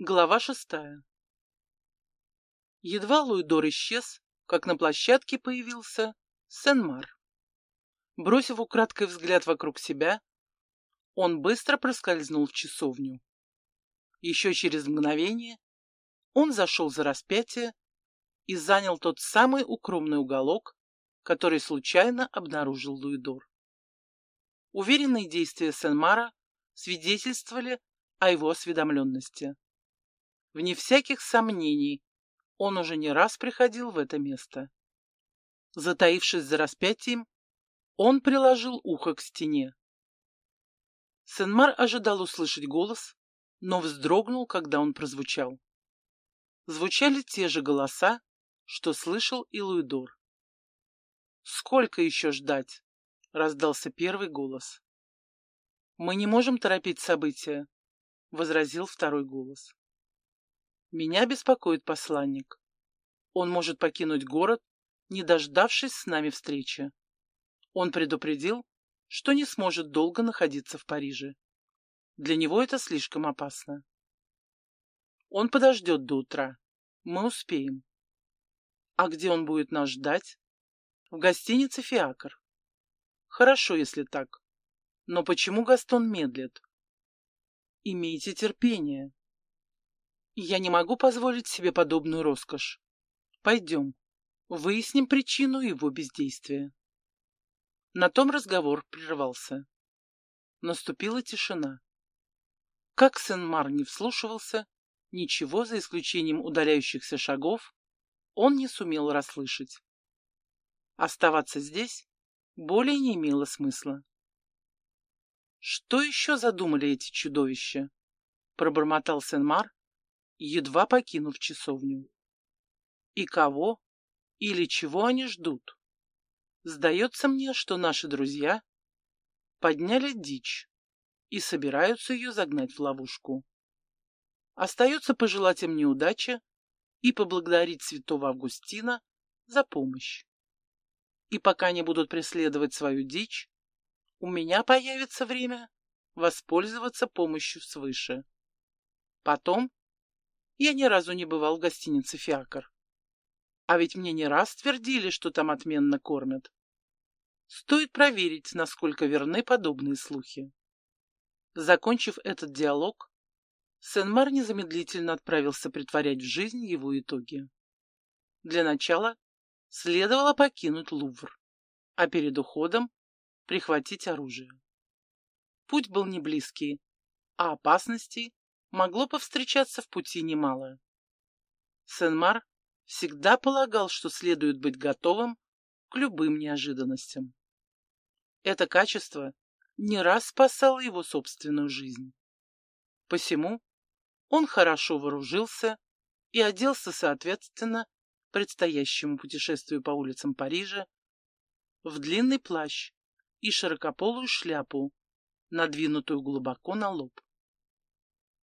Глава шестая Едва Луидор исчез, как на площадке появился Сен-Мар. Бросив украдкой взгляд вокруг себя, он быстро проскользнул в часовню. Еще через мгновение он зашел за распятие и занял тот самый укромный уголок, который случайно обнаружил Луидор. Уверенные действия Сен-Мара свидетельствовали о его осведомленности. Вне всяких сомнений, он уже не раз приходил в это место. Затаившись за распятием, он приложил ухо к стене. Сенмар ожидал услышать голос, но вздрогнул, когда он прозвучал. Звучали те же голоса, что слышал и Луидор. «Сколько еще ждать?» — раздался первый голос. «Мы не можем торопить события», — возразил второй голос. «Меня беспокоит посланник. Он может покинуть город, не дождавшись с нами встречи. Он предупредил, что не сможет долго находиться в Париже. Для него это слишком опасно. Он подождет до утра. Мы успеем. А где он будет нас ждать? В гостинице «Фиакр». Хорошо, если так. Но почему Гастон медлит? Имейте терпение. Я не могу позволить себе подобную роскошь. Пойдем, выясним причину его бездействия. На том разговор прервался. Наступила тишина. Как Сен-Мар не вслушивался, ничего, за исключением удаляющихся шагов, он не сумел расслышать. Оставаться здесь более не имело смысла. «Что еще задумали эти чудовища?» — пробормотал Сен-Мар, едва покинув часовню. «И кого или чего они ждут?» Сдается мне, что наши друзья подняли дичь и собираются ее загнать в ловушку. Остается пожелать им неудачи и поблагодарить святого Августина за помощь. И пока они будут преследовать свою дичь, у меня появится время воспользоваться помощью свыше. Потом я ни разу не бывал в гостинице «Фиакр». А ведь мне не раз твердили, что там отменно кормят. Стоит проверить, насколько верны подобные слухи. Закончив этот диалог, Сен-Мар незамедлительно отправился притворять в жизнь его итоги. Для начала следовало покинуть Лувр, а перед уходом прихватить оружие. Путь был не близкий, а опасностей могло повстречаться в пути немало. Сен-Мар всегда полагал, что следует быть готовым к любым неожиданностям. Это качество не раз спасало его собственную жизнь. Посему он хорошо вооружился и оделся соответственно предстоящему путешествию по улицам Парижа в длинный плащ и широкополую шляпу, надвинутую глубоко на лоб.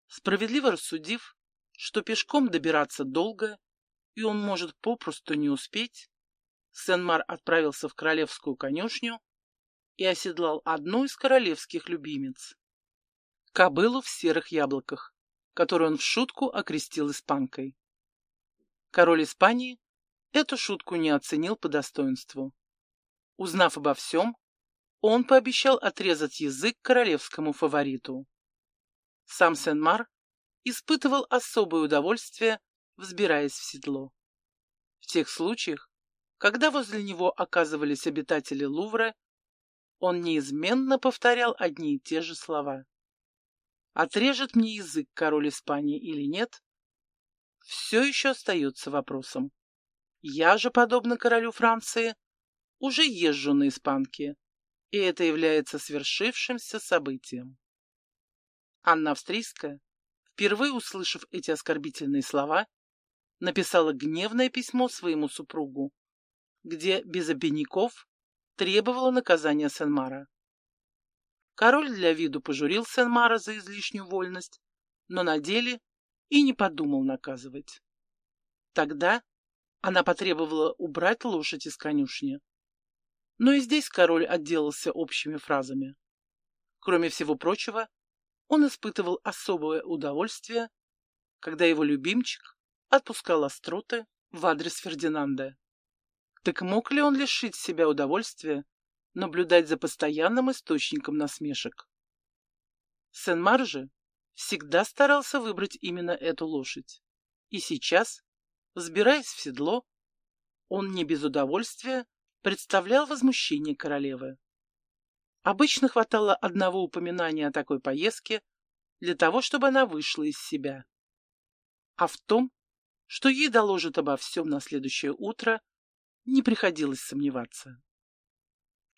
Справедливо рассудив, что пешком добираться долго и он может попросту не успеть, Сен-Мар отправился в королевскую конюшню и оседлал одну из королевских любимец. Кобылу в серых яблоках, которую он в шутку окрестил испанкой. Король Испании эту шутку не оценил по достоинству. Узнав обо всем, он пообещал отрезать язык королевскому фавориту. Сам Сен-Мар испытывал особое удовольствие взбираясь в седло. В тех случаях, когда возле него оказывались обитатели Лувра, он неизменно повторял одни и те же слова. Отрежет мне язык король Испании или нет, все еще остается вопросом. Я же, подобно королю Франции, уже езжу на испанке, и это является свершившимся событием. Анна Австрийская, впервые услышав эти оскорбительные слова, написала гневное письмо своему супругу, где без обиняков требовала наказания Сенмара. Король для виду пожурил Сенмара за излишнюю вольность, но на деле и не подумал наказывать. Тогда она потребовала убрать лошадь из конюшни. Но и здесь король отделался общими фразами. Кроме всего прочего, он испытывал особое удовольствие когда его любимчик отпускал остроты в адрес Фердинанда. Так мог ли он лишить себя удовольствия наблюдать за постоянным источником насмешек? Сен-Мар же всегда старался выбрать именно эту лошадь. И сейчас, взбираясь в седло, он не без удовольствия представлял возмущение королевы. Обычно хватало одного упоминания о такой поездке для того, чтобы она вышла из себя. А в том, что ей доложат обо всем на следующее утро, не приходилось сомневаться.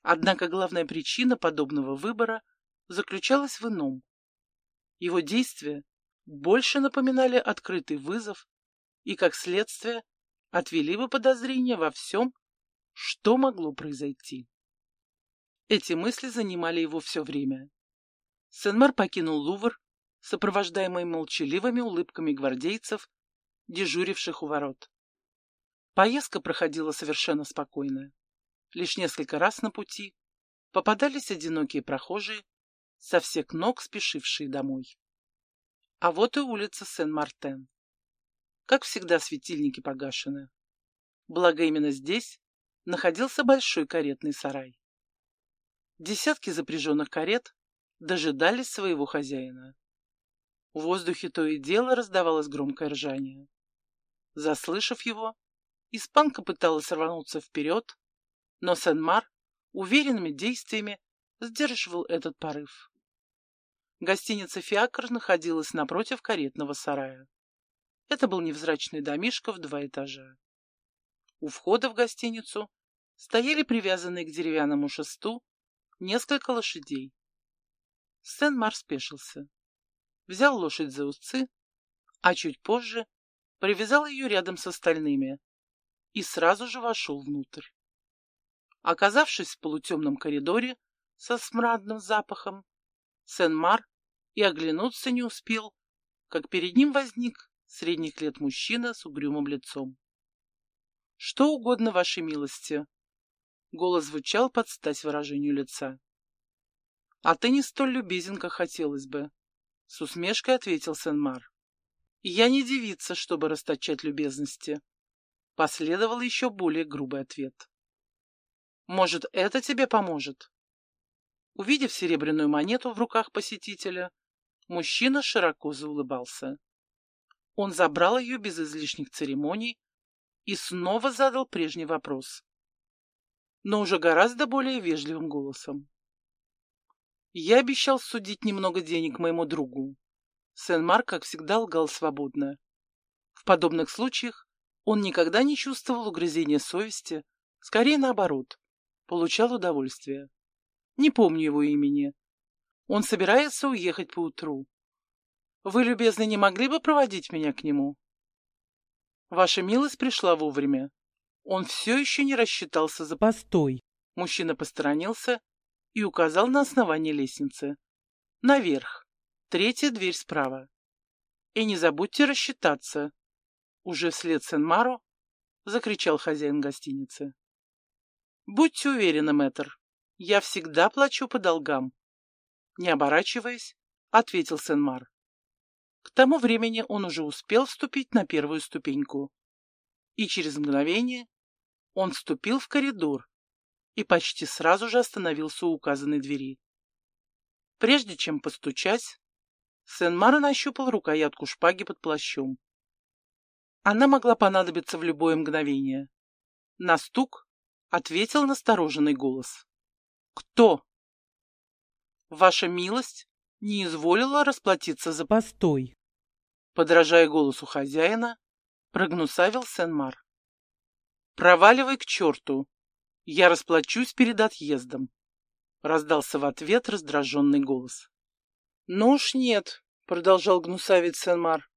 Однако главная причина подобного выбора заключалась в ином. Его действия больше напоминали открытый вызов и, как следствие, отвели бы подозрения во всем, что могло произойти. Эти мысли занимали его все время. Сен-Мар покинул Лувр, сопровождаемый молчаливыми улыбками гвардейцев, дежуривших у ворот. Поездка проходила совершенно спокойно. Лишь несколько раз на пути попадались одинокие прохожие, со всех ног спешившие домой. А вот и улица Сен-Мартен. Как всегда, светильники погашены. Благо именно здесь находился большой каретный сарай. Десятки запряженных карет дожидались своего хозяина. В воздухе то и дело раздавалось громкое ржание. Заслышав его, испанка пыталась рвануться вперед, но Сен-Мар уверенными действиями сдерживал этот порыв. Гостиница «Фиакр» находилась напротив каретного сарая. Это был невзрачный домишко в два этажа. У входа в гостиницу стояли привязанные к деревянному шесту несколько лошадей. Сен-Мар спешился взял лошадь за усы, а чуть позже привязал ее рядом с остальными и сразу же вошел внутрь. Оказавшись в полутемном коридоре со смрадным запахом, Сен-Мар и оглянуться не успел, как перед ним возник средних лет мужчина с угрюмым лицом. — Что угодно, вашей милости. Голос звучал под стать выражению лица. — А ты не столь любезен, как хотелось бы. С усмешкой ответил Сен-Мар. Я не девица, чтобы расточать любезности. Последовал еще более грубый ответ. Может, это тебе поможет? Увидев серебряную монету в руках посетителя, мужчина широко заулыбался. Он забрал ее без излишних церемоний и снова задал прежний вопрос, но уже гораздо более вежливым голосом. Я обещал судить немного денег моему другу. Сен-Мар, как всегда, лгал свободно. В подобных случаях он никогда не чувствовал угрызения совести, скорее наоборот, получал удовольствие. Не помню его имени. Он собирается уехать поутру. Вы, любезно, не могли бы проводить меня к нему? Ваша милость пришла вовремя. Он все еще не рассчитался за постой. Мужчина посторонился и указал на основание лестницы. Наверх. Третья дверь справа. И не забудьте рассчитаться. Уже вслед Сен-Мару закричал хозяин гостиницы. Будьте уверены, мэтр, я всегда плачу по долгам. Не оборачиваясь, ответил Сен-Мар. К тому времени он уже успел вступить на первую ступеньку. И через мгновение он вступил в коридор, и почти сразу же остановился у указанной двери. Прежде чем постучать, Сен-Мара нащупал рукоятку шпаги под плащом. Она могла понадобиться в любое мгновение. На стук ответил настороженный голос. «Кто?» «Ваша милость не изволила расплатиться за постой». Подражая голосу хозяина, прогнусавил Сен-Мар. «Проваливай к черту!» Я расплачусь перед отъездом. Раздался в ответ раздраженный голос. Ну уж нет, продолжал гнусавец Сенмар.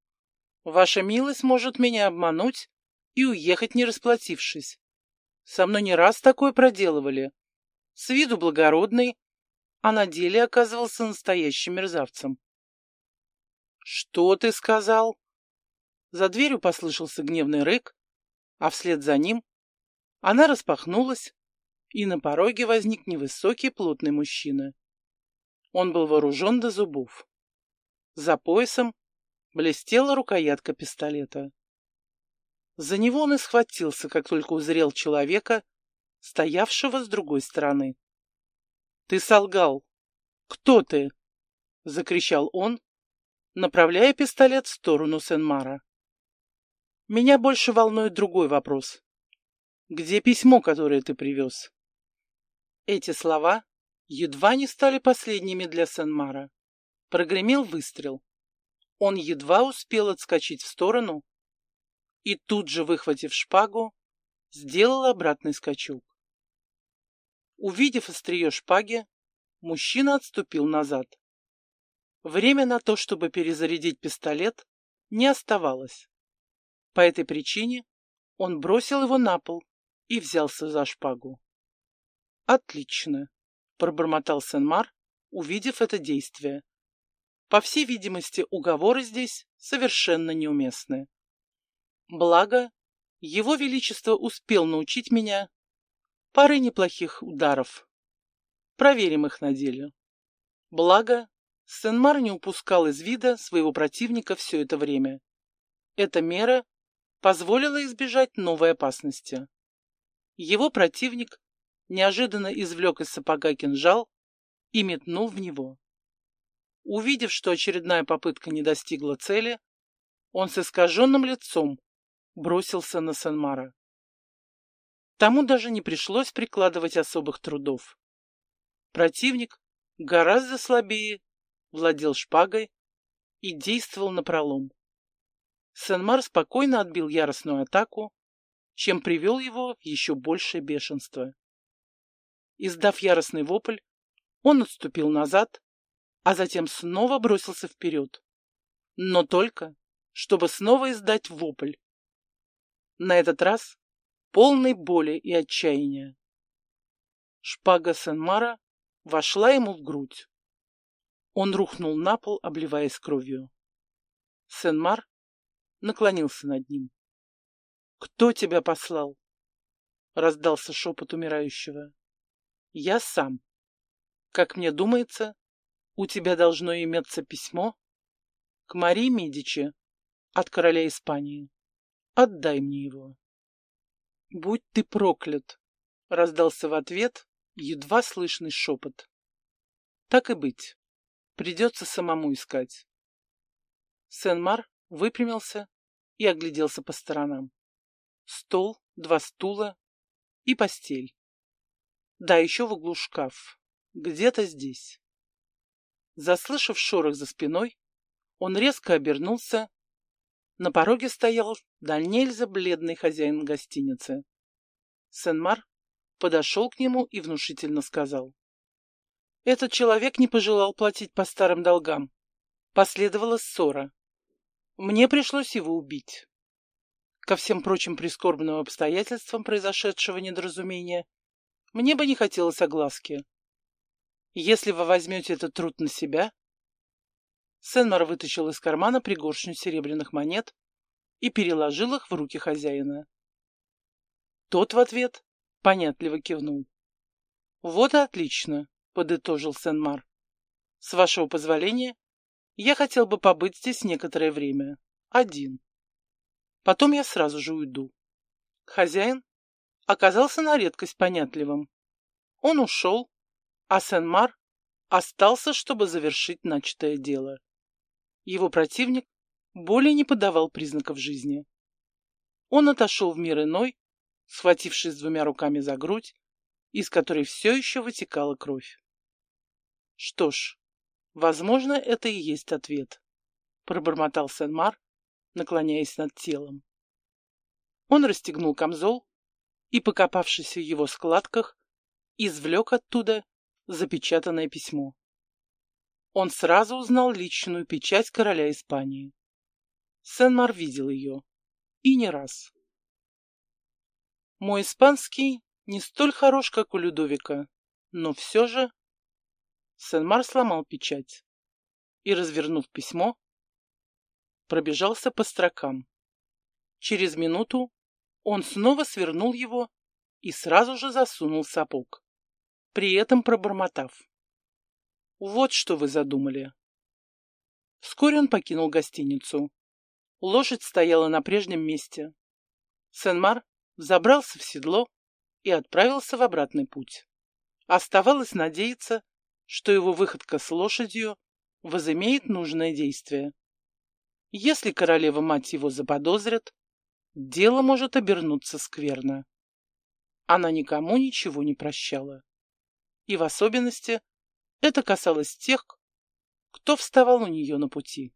Ваша милость может меня обмануть и уехать, не расплатившись. Со мной не раз такое проделывали. С виду благородный, а на деле оказывался настоящим мерзавцем. «Что ты сказал?» За дверью послышался гневный рык, а вслед за ним она распахнулась, и на пороге возник невысокий плотный мужчина. Он был вооружен до зубов. За поясом блестела рукоятка пистолета. За него он и схватился, как только узрел человека, стоявшего с другой стороны. — Ты солгал. Кто ты? — закричал он, направляя пистолет в сторону Сен-Мара. — Меня больше волнует другой вопрос. Где письмо, которое ты привез? Эти слова едва не стали последними для Сен-Мара. Прогремел выстрел. Он едва успел отскочить в сторону и тут же, выхватив шпагу, сделал обратный скачок. Увидев острие шпаги, мужчина отступил назад. Время на то, чтобы перезарядить пистолет, не оставалось. По этой причине он бросил его на пол и взялся за шпагу. «Отлично», — пробормотал Сен-Мар, увидев это действие. По всей видимости, уговоры здесь совершенно неуместны. Благо, его Величество успел научить меня пары неплохих ударов. Проверим их на деле. Благо, Сен-Мар не упускал из вида своего противника все это время. Эта мера позволила избежать новой опасности. Его противник неожиданно извлек из сапога кинжал и метнул в него. Увидев, что очередная попытка не достигла цели, он с искаженным лицом бросился на Санмара. Тому даже не пришлось прикладывать особых трудов. Противник гораздо слабее владел шпагой и действовал напролом. Сенмар спокойно отбил яростную атаку, чем привел его в еще большее бешенство. Издав яростный вопль, он отступил назад, а затем снова бросился вперед. Но только, чтобы снова издать вопль. На этот раз полной боли и отчаяния. Шпага Сенмара вошла ему в грудь. Он рухнул на пол, обливаясь кровью. Сенмар наклонился над ним. «Кто тебя послал?» — раздался шепот умирающего. «Я сам. Как мне думается, у тебя должно иметься письмо к Марии Медичи от короля Испании. Отдай мне его». «Будь ты проклят!» — раздался в ответ едва слышный шепот. «Так и быть. Придется самому искать». Сен-Мар выпрямился и огляделся по сторонам. Стол, два стула и постель. Да, еще в углу шкаф. Где-то здесь. Заслышав шорох за спиной, он резко обернулся. На пороге стоял дальнельзя бледный хозяин гостиницы. Сенмар подошел к нему и внушительно сказал. Этот человек не пожелал платить по старым долгам. Последовала ссора. Мне пришлось его убить. Ко всем прочим прискорбным обстоятельствам произошедшего недоразумения мне бы не хотелось огласки. Если вы возьмете этот труд на себя... Сенмар вытащил из кармана пригоршню серебряных монет и переложил их в руки хозяина. Тот в ответ понятливо кивнул. «Вот и отлично», — подытожил Сен-Мар. «С вашего позволения, я хотел бы побыть здесь некоторое время. Один. Потом я сразу же уйду. Хозяин оказался на редкость понятливым. Он ушел, а Сен-Мар остался, чтобы завершить начатое дело. Его противник более не подавал признаков жизни. Он отошел в мир иной, схватившись двумя руками за грудь, из которой все еще вытекала кровь. Что ж, Возможно, это и есть ответ, пробормотал Сен-Мар, наклоняясь над телом. Он расстегнул камзол и, покопавшись в его складках, извлек оттуда запечатанное письмо. Он сразу узнал личную печать короля Испании. Сен-Мар видел ее. И не раз. Мой испанский не столь хорош, как у Людовика, но все же Сен-Мар сломал печать и, развернув письмо, пробежался по строкам. Через минуту он снова свернул его и сразу же засунул сапог, при этом пробормотав. «Вот что вы задумали». Вскоре он покинул гостиницу. Лошадь стояла на прежнем месте. Сенмар забрался в седло и отправился в обратный путь. Оставалось надеяться, что его выходка с лошадью возымеет нужное действие. Если королева-мать его заподозрит, дело может обернуться скверно. Она никому ничего не прощала. И в особенности это касалось тех, кто вставал у нее на пути.